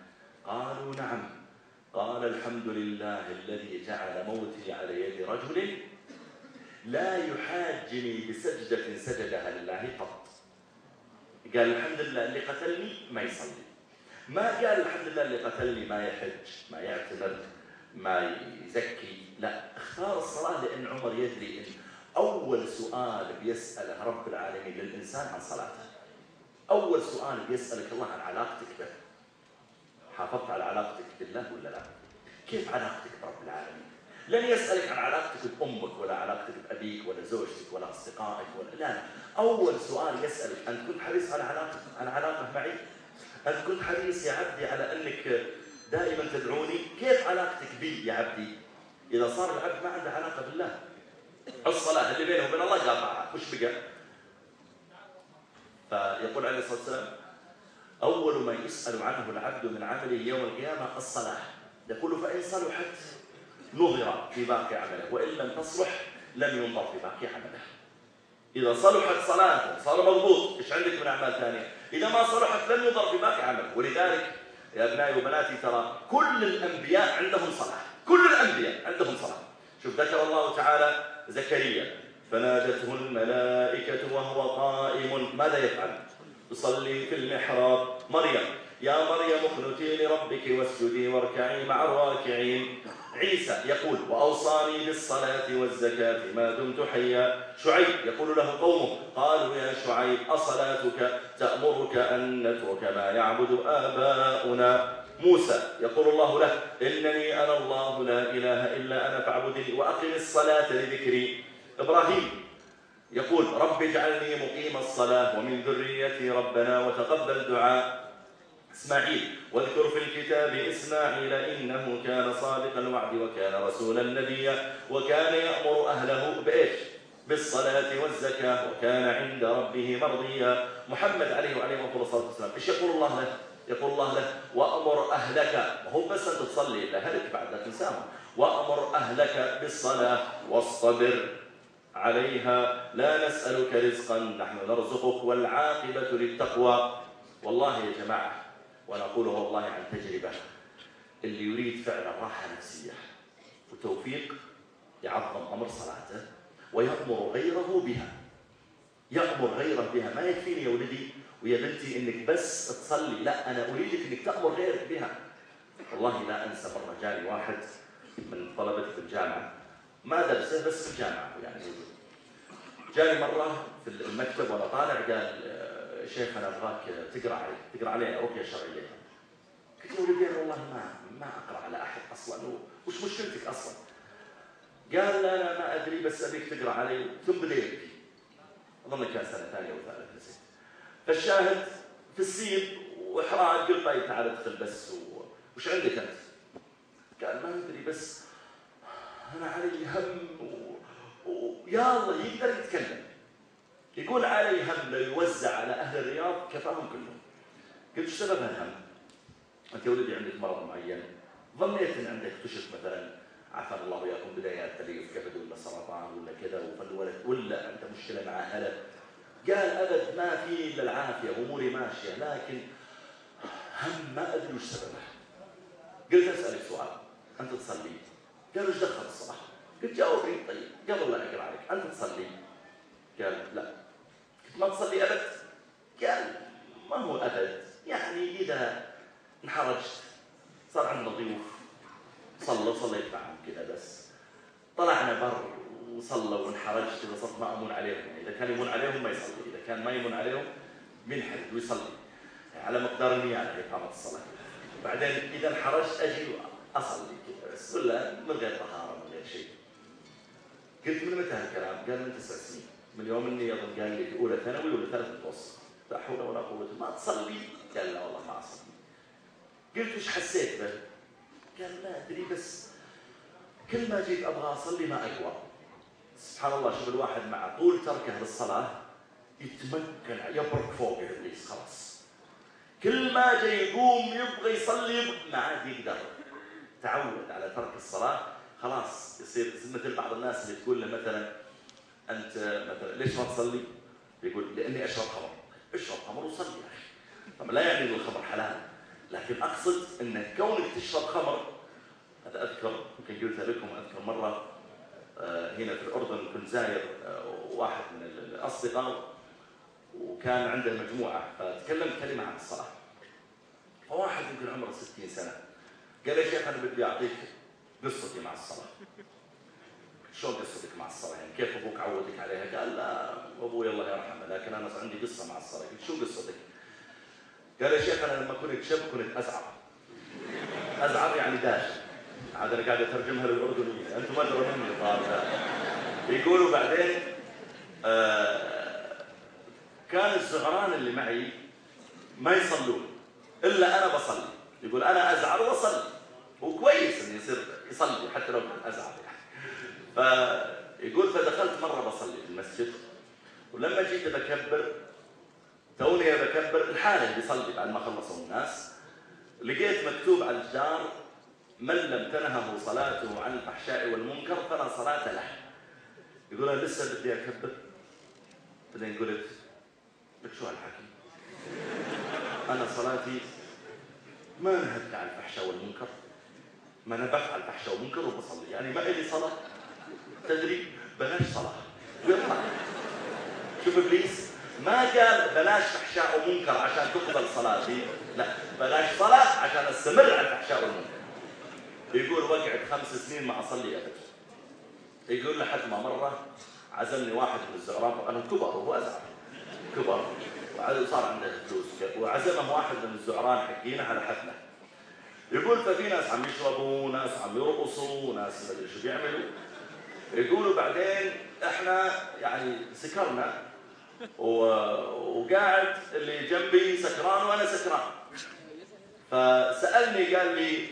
قالوا نعم. قال الحمد لله الذي جعل موتي على يد رجل لا يحاجني بسجدة سجدها لله قط قال الحمد لله اللي قتلني ما يصلي. ما قال الحمد لله اللي قتلني ما يحج ما يعتمر ما يزكي. لا اختار الصلاة لأن عمر يدري إن أول سؤال بيسأله رب العالمين للإنسان عن صلاته. أول سؤال بيسألك الله عن علاقتك به. حافظت على علاقتك بالله ولا لا؟ كيف علاقتك برب العالمين؟ لن يسألك عن علاقتك بأمك ولا علاقتك بأبيك ولا زوجتك ولا أصدقائك ولا لا, لا. أول سؤال يسألك أنت كنت حريص على علاقتك على علاقة معي؟ أنت كنت حريص يا عبدي على أنك دائما تدعوني؟ كيف علاقتك بي يا عبدي؟ إذا صار العبد ما عنده علاقة بالله الصلاة اللي بينه وبين الله قاطعها وش بقى؟ فيقول عليه الصلاة والسلام أول ما يسأل عنه العبد من عمله يوم القيامة الصلاة يقول فإن صلحت نظر في باقي عمله وإن لم تصلح لم ينظر في باقي عمله. إذا صلحت صلاته صار مضبوط إيش عندك من أعمال ثانية؟ إذا ما صلحت لم ينظر في باقي عمله. ولذلك يا أبنائي وبناتي ترى كل الأنبياء عندهم صلاة. كل الأنبياء عندهم صلاة. شوف ذكر الله تعالى زكريا. فنادته الملائكة وهو قائم. ماذا يفعل؟ يصلي في المحراب. مريم يا مريم اقنتي لربك واسجدي واركعي مع الراكعين. عيسى يقول وأوصاني بالصلاة والزكاة ما دمت حيا. شعيب يقول له قومه قالوا يا شعيب أصلاتك تأمرك أن نترك ما يعبد آباؤنا؟ موسى يقول الله له إنني أنا الله لا إله إلا أنا فاعبدني وأقم الصلاة لذكري إبراهيم يقول رب اجعلني مقيم الصلاة ومن ذريتي ربنا وتقبل دعاء إسماعيل واذكر في الكتاب إسماعيل إنه كان صادق الوعد وكان رسولا نبيا وكان يأمر أهله بإيش؟ بالصلاة والزكاة وكان عند ربه مرضيا محمد عليه وعليه الصلاة والسلام إيش يقول الله له؟ يقول الله له وأمر أهلك هو بس أنت تصلي لأهلك بعد لا تنساهم. وأمر أهلك بالصلاة واصطبر عليها. لا نسألك رزقا نحن نرزقك والعاقبة للتقوى. والله يا جماعة وأنا أقوله والله عن تجربة اللي يريد فعلا راحة نفسية وتوفيق يعظم أمر صلاته ويأمر غيره بها. يأمر غيره بها. ما يكفيني يا ولدي؟ ويا بنتي إنك بس تصلي. لا أنا أريدك إنك تأمر غيرك بها. والله لا أنسى مرة جاني واحد من طلبتي في الجامعة. ما درسه بس في الجامعة يعني. جاني مرة في المكتب وأنا طالع قال شيخ أنا أبغاك تقرأ علي تقرأ علي رقيه شرعيه قلت له ولدي والله ما ما أقرأ على أحد أصلا. وش مشكلتك أصلا؟ قال لا أنا ما أدري بس أبيك تقرأ علي ثم بدا أظن كان سنة ثانية أو ثالثة نسيت. فالشاهد في السين واحراج قلت طيب تعال ادخل بس. وش عندك أنت؟ قال ما أدري بس أنا علي هم و... ويا الله يقدر يتكلم يقول علي هم لو يوزع على أهل الرياض كفاهم كلهم قلت إيش سبب الهم؟ أنت يا ولدي عندك مرض معين ظنيت إن عندك اكتشف مثلا عافانا الله وياكم بدايات تليف كبد ولا سرطان ولا كذا ولا ولا أنت مشكلة مع اهلك قال أبد ما في إلا العافية أموري ماشية لكن هم ما أدري وش سببه قلت أسألك سؤال أنت تصلي؟ قال إيش دخل الصلاه قلت جاوبني طيب قبل لا أقرأ عليك أنت تصلي؟ قال لا. قلت ما تصلي أبد؟ قال ما هو أبد؟ يعني إذا انحرجت صار عندنا ضيوف. صلى وصليت معهم كذا بس. طلعنا بر وصلى وانحرجت اذا صرت ما امون عليهم. يعني إذا كان يمون عليهم ما يصلي. إذا كان ما يمون عليهم بينحرج ويصلي. يعني على مقدار النيابه إقامة الصلاة. بعدين إذا انحرجت أجي اصلي كذا بس ولا من غير طهارة من غير شيء. قلت من متى هالكلام؟ قال من تسع سنين. من يوم إني أظن قال لي أولى ثانوي ولا ثالث متوسط لا حول ولا قوة. ما تصلي؟ قال لا والله ما أصلي. قلت إيش حسيت به؟ قال ما أدري بس كل ما جيت أبغى أصلي ما أقوى. سبحان الله شوف الواحد مع طول تركه للصلاه يتمكن يبرك فوق إبليس خلاص. كل ما جاي يقوم يبغى يصلي ما عاد يقدر. تعود على ترك الصلاة خلاص يصير مثل بعض الناس اللي تقول له مثلا أنت مثلا ليش ما تصلي؟ يقول لأني أشرب خمر. اشرب خمر وصلي يا أخي. طبعا لا يعني إن الخمر حلال. لكن أقصد إن كونك تشرب خمر هذا أذكر يمكن قلتها لكم أذكر مرة آه، هنا في الأردن كنت زاير آه، واحد من الأصدقاء وكان عنده مجموعة فتكلم كلمة عن الصلاة. فواحد يمكن عمره 60 سنة قال يا شيخ أنا بدي أعطيك قصتي مع الصلاة. شلون قصتك مع الصلاة؟ يعني كيف أبوك عودك عليها؟ قال لا أبوي الله يرحمه لكن أنا عندي قصة مع الصلاة. قلت شو قصتك؟ قال يا شيخ أنا لما كنت شاب كنت أزعر. أزعر يعني داش عاد أنا قاعد اترجمها للاردنيه أنتم ادرى مني الظاهر يقولوا بعدين آه كان الزعران اللي معي ما يصلون. إلا أنا بصلي. يقول أنا أزعر وأصلي. وكويس إنه يصير يصلي حتى لو كنت أزعر يعني. فيقول فدخلت مرة بصلي في المسجد. ولما جيت بكبر توني بكبر الحالة بيصلي بعد ما خلصوا الناس لقيت مكتوب على الجدار من لم تنهه صلاته عن الفحشاء والمنكر فلا صلاة له. يقول أنا لسه بدي أكبر. بعدين قلت لك شو هالحكي؟ أنا صلاتي ما نهت عن الفحشاء والمنكر. ما أنا بفعل فحشاء ومنكر وبصلي. يعني ما إلي صلاة. تدري؟ بلاش صلاة. ويطلع شوف إبليس. ما قال بلاش فحشاء ومنكر عشان تقبل صلاتي. لا بلاش صلاة عشان أستمر على الفحشاء والمنكر. يقول وقعت خمس سنين ما اصلي ابدا يقول لحد ما مرة عزمني واحد من الزعران أنا كبر وهو ازعر كبر. وصار عنده فلوس. وعزمهم واحد من الزعران حقينا على حفله يقول ففي ناس عم يشربوا ناس عم يرقصوا ناس أدري شو بيعملوا. يقولوا بعدين إحنا يعني سكرنا. وقاعد اللي جنبي سكران وأنا سكران. فسألني قال لي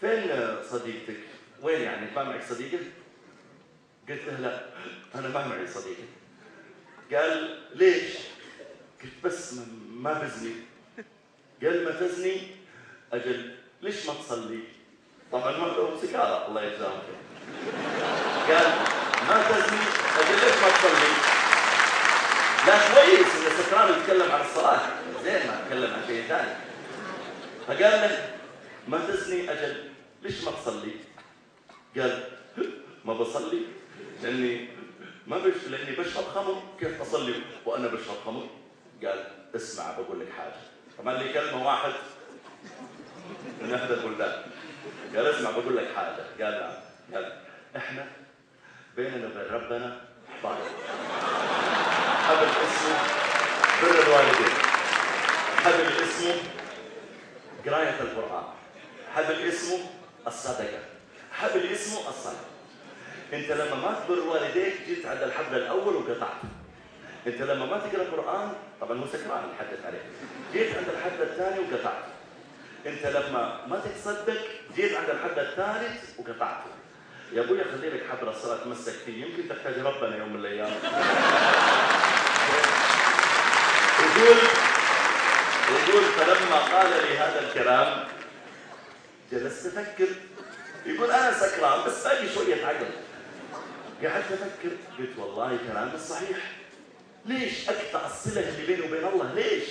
فين صديقتك؟ وين يعني ما معك صديقه؟ قلت له لا أنا ما معي صديقه قال ليش؟ قلت بس ما بزني قال ما تزني أجل ليش ما تصلي؟ طبعا ما له سكارى الله يجزاهم قال ما تزني أجل ليش ما تصلي؟ لا كويس إن سكران يتكلم عن الصلاة زين ما أتكلم عن شيء ثاني فقال له ما تزني أجل ليش ما تصلي؟ قال ما بصلي لأني ما بش لأني بشرب خمر كيف أصلي؟ وأنا بشرب خمر؟ قال اسمع بقول لك حاجة. طبعا لي كلمة واحد. من احدى البلدان قال اسمع بقول لك حاجة. قال نعم. قال إحنا بيننا وبين ربنا حبايب حبل اسمه بر الوالدين. حبل اسمه قراية القرآن. حبل اسمه الصدقة. حبل اسمه الصلاه أنت لما ما تبر والديك جيت عند الحبل الأول وقطعته أنت لما ما تقرأ قرآن طبعا هو سكران اللي حدث عليك. جيت عند الحبل الثاني وقطعته أنت لما ما تتصدق جيت عند الحبل الثالث وقطعته يا ابويا خلي لك حبل الصلاة تمسك فيه. يمكن تحتاج ربنا يوم من الأيام. يقول يقول فلما قال لي هذا الكلام جلست أفكر يقول أنا سكران بس باقي شوية عقل قعدت أفكر قلت والله كلامك صحيح. ليش أقطع الصلة اللي بيني وبين الله؟ ليش؟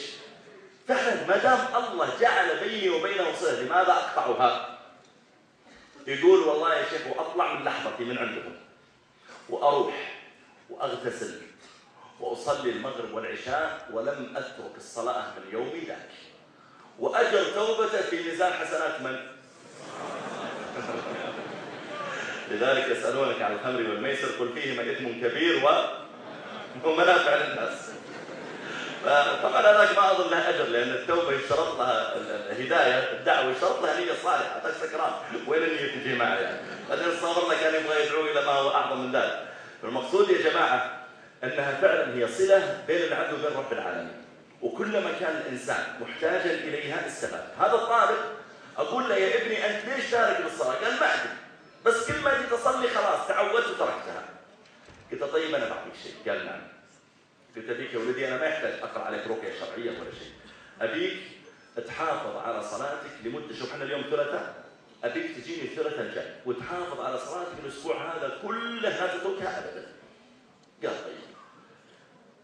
فعلا ما دام الله جعل بيني وبينه صلة لماذا أقطعها؟ يقول والله يا شيخ وأطلع من لحظتي من عندهم وأروح وأغتسل وأصلي المغرب والعشاء ولم أترك الصلاة من يومي ذاك. وأجر توبته في ميزان حسنات من لذلك يسألونك عن الخمر والميسر قل فيهما إثم كبير. ومنافع للناس. فطبعا هذاك ما اظن له اجر لأن التوبة يشترط لها الهداية الدعوة يشترط لها نية صالحة. هذا سكران وين النية تجي معه يعني بعدين صابرنا كان يبغى يدعو إلى ما هو أعظم من ذلك. فالمقصود يا جماعة أنها فعلا هي صلة بين العبد وبين رب العالمين. وكلما كان الإنسان محتاجا إليها استفاد هذا الطالب أقول له يا ابني أنت ليش تارك للصلاه؟ قال ما أدري. بس كل ما جيت أصلي خلاص تعودت وتركتها. قلت طيب أنا بعطيك شيء. قال نعم. قلت أبيك يا ولدي أنا ما يحتاج أقرأ عليك رقية شرعية ولا شيء. أبيك تحافظ على صلاتك لمدة شوف إحنا اليوم ثلاثاء أبيك تجيني الثلاثاء الجاي وتحافظ على صلاتك الأسبوع هذا كله لا تتركها ابدا. قال طيب.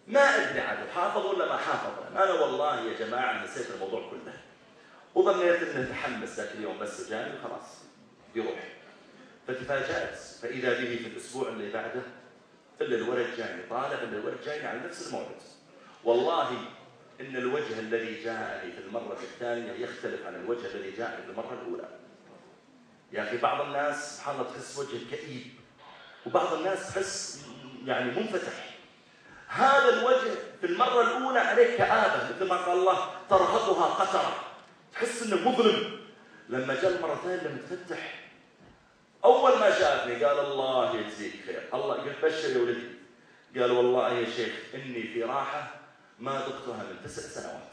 ما أدري عاد حافظ ولا ما حافظ. أنا والله يا جماعة نسيت الموضوع كله. وظنيت انه تحمس ذاك اليوم بس جاني وخلاص. يروح. فتفاجأت. فإذا به في الأسبوع اللي بعده إلا الورد جاني طالع إلا الورد جاني على نفس الموعد. والله إن الوجه الذي جاءني في المرة الثانية يختلف عن الوجه الذي جاءني في المرة الأولى. يا أخي بعض الناس سبحان الله تحس وجه كئيب وبعض الناس تحس يعني منفتح. هذا الوجه في المرة الأولى عليه كآبة مثل ما قال الله ترهقها قترة. تحس إنه مظلم. لما جاء المرة الثانية لما تفتح أول ما شافني قال الله يجزيك خير. الله قلت بشر يا ولدي. قال والله يا شيخ إني في راحة ما ذقتها من تسع سنوات.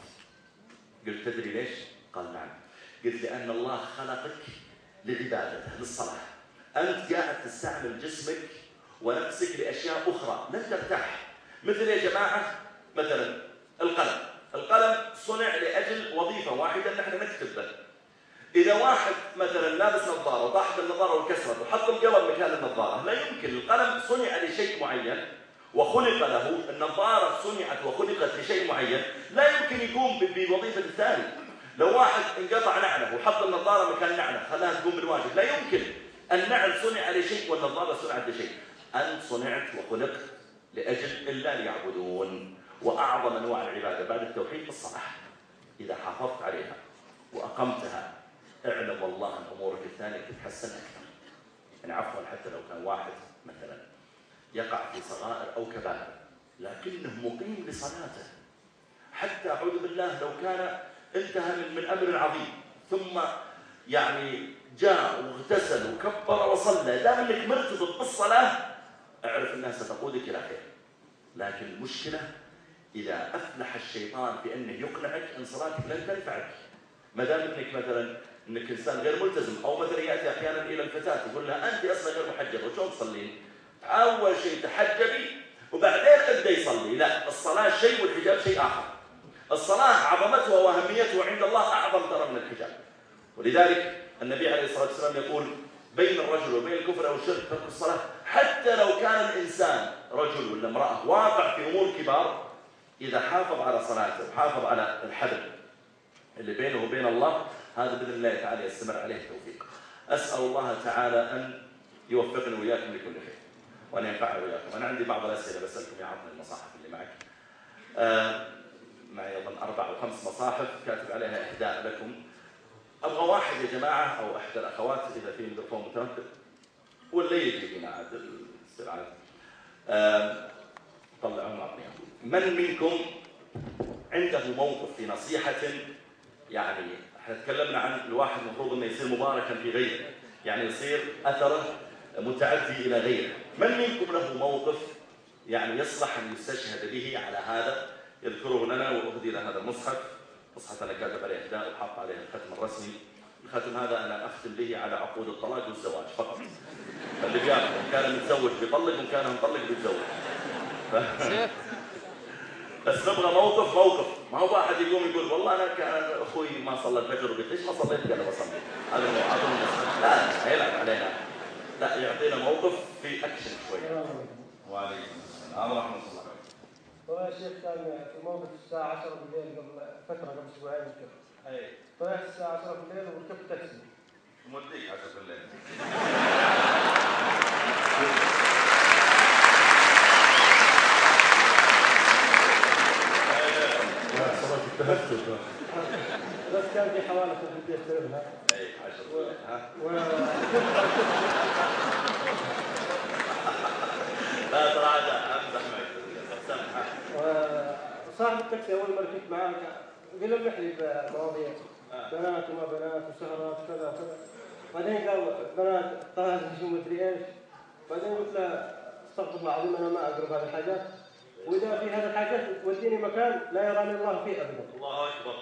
قلت تدري ليش؟ قال نعم. قلت لأن الله خلقك لعبادته للصلاة. أنت قاعد تستعمل جسمك ونفسك لأشياء أخرى. لن ترتاح. مثل يا جماعة مثلا القلم. القلم صنع لأجل وظيفة واحدة نحن نكتب به إذا واحد مثلا لابس نظارة وطاحت النظارة وانكسرت وحط القلم مكان النظارة لا يمكن. القلم صنع لشيء معين وخلق له النظارة صنعت وخلقت لشيء معين لا يمكن يقوم بوظيفة الثاني. لو واحد انقطع نعله وحط النظارة مكان نعله خلاها تقوم بالواجب. لا يمكن. النعل صنع لشيء والنظارة صنعت لشيء. أنت صنعت وخلقت لأجل إلا ليعبدون. وأعظم أنواع العبادة بعد التوحيد الصلاة إذا حافظت عليها وأقمتها اعلم والله أن أمورك الثانية تتحسن أكثر. يعني عفوا حتى لو كان واحد مثلا يقع في صغائر أو كبائر لكنه مقيم لصلاته حتى أعوذ بالله لو كان انتهى من, من أمر عظيم ثم يعني جاء واغتسل وكبر وصلى دام إنك مرتبط بالصلاة أعرف أنها ستقودك إلى خير. لكن المشكلة إذا أفلح الشيطان في انه يقنعك أن صلاتك لن تنفعك. ما دام إنك مثلا إنك إنسان غير ملتزم أو مثلا يأتي أحيانا إلى الفتاة يقول لها أنت أصلا غير محجبة وشلون تصلين؟ أول شيء تحجبي وبعدين أبدأ يصلي، لا الصلاة شيء والحجاب شيء آخر. الصلاة عظمتها وأهميتها عند الله أعظم ترى من الحجاب. ولذلك النبي عليه الصلاة والسلام يقول بين الرجل وبين الكفر أو الشرك ترك الصلاة حتى لو كان الإنسان رجل ولا امرأة واقع في أمور كبار إذا حافظ على صلاته وحافظ على الحبل اللي بينه وبين الله هذا بإذن الله تعالى يستمر عليه التوفيق. أسأل الله تعالى أن يوفقني وإياكم لكل خير وأن ينفعنا وإياكم. أنا عندي بعض الأسئلة بسألكم يا عطني المصاحف اللي معك. آه معي اظن أربع أو خمس مصاحف كاتب عليها إهداء لكم. أبغى واحد يا جماعة أو إحدى الأخوات إذا في ميكروفون مترتب ولا يجي هنا عاد الاستبعاد. آه طلعهم اعطيهم. من منكم عنده موقف في نصيحة؟ يعني إحنا تكلمنا عن الواحد المفروض إنه يصير مباركا في غيره يعني يصير أثره متعدي إلى غيره. من منكم له موقف يعني يصلح أن يستشهد به على هذا؟ يذكره لنا وأهدي إلى هذا المصحف. مصحف أنا كاتب عليه إهداء وحاط عليه الختم الرسمي. الختم هذا أنا أختم به على عقود الطلاق والزواج فقط. فاللي بياخذ كان متزوج بيطلق وان كان مطلق بيتزوج. ف... بس نبغى موقف موقف. ما هو واحد يقوم يقول والله أنا كان أخوي ما صلى الفجر وقلت ليش ما صليت؟ قال بصلي هذا هو هذا لا يلعب علينا. لا يعطينا موقف في اكشن شوي. وعليكم السلام ورحمة الله. والله يا شيخ كان في موقف الساعة 10 بالليل قبل فترة قبل أسبوعين كذا أي. طلعت الساعة 10 بالليل وركبت تاكسي. موديك 10 بالليل. التهجد بس كان في حوالي بدي استلمها اي 10 بالليل ها؟ و لا ترى امزح معك وصاحب التاكسي أول ما ركبت معاه بيلمح لي بمواضيع. آه. بنات وما بنات وسهرات كذا وكذا. بعدين قال بنات طهز شو مدري إيش. بعدين قلت له استغفر الله العظيم أنا ما أقرب هذه الحاجات. وإذا في هذه الحاجات توديني مكان لا يراني الله فيه ابدا. الله أكبر.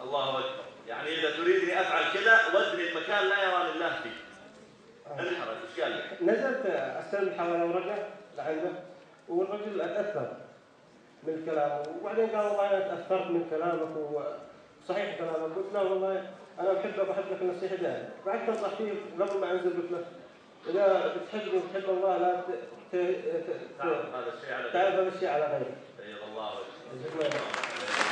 الله أكبر. يعني إذا تريدني أفعل كذا ودني المكان لا يراني الله فيه. انحرف إيش قال لك؟ نزلت أستلم حوالي ورقة لعنده والرجل أتأثر من كلامه. وبعدين قال والله أنا تأثرت من كلامك وصحيح كلامك. قلت له والله أنا بحبه بحب لك النصيحة دائما. بعد تنصح فيه قبل ما أنزل قلت له إذا بتحبني وتحب الله لا ت- ت- ت- تعرف هذا الشيء على تعرف هذا الشيء على غيرك. الله. وجهك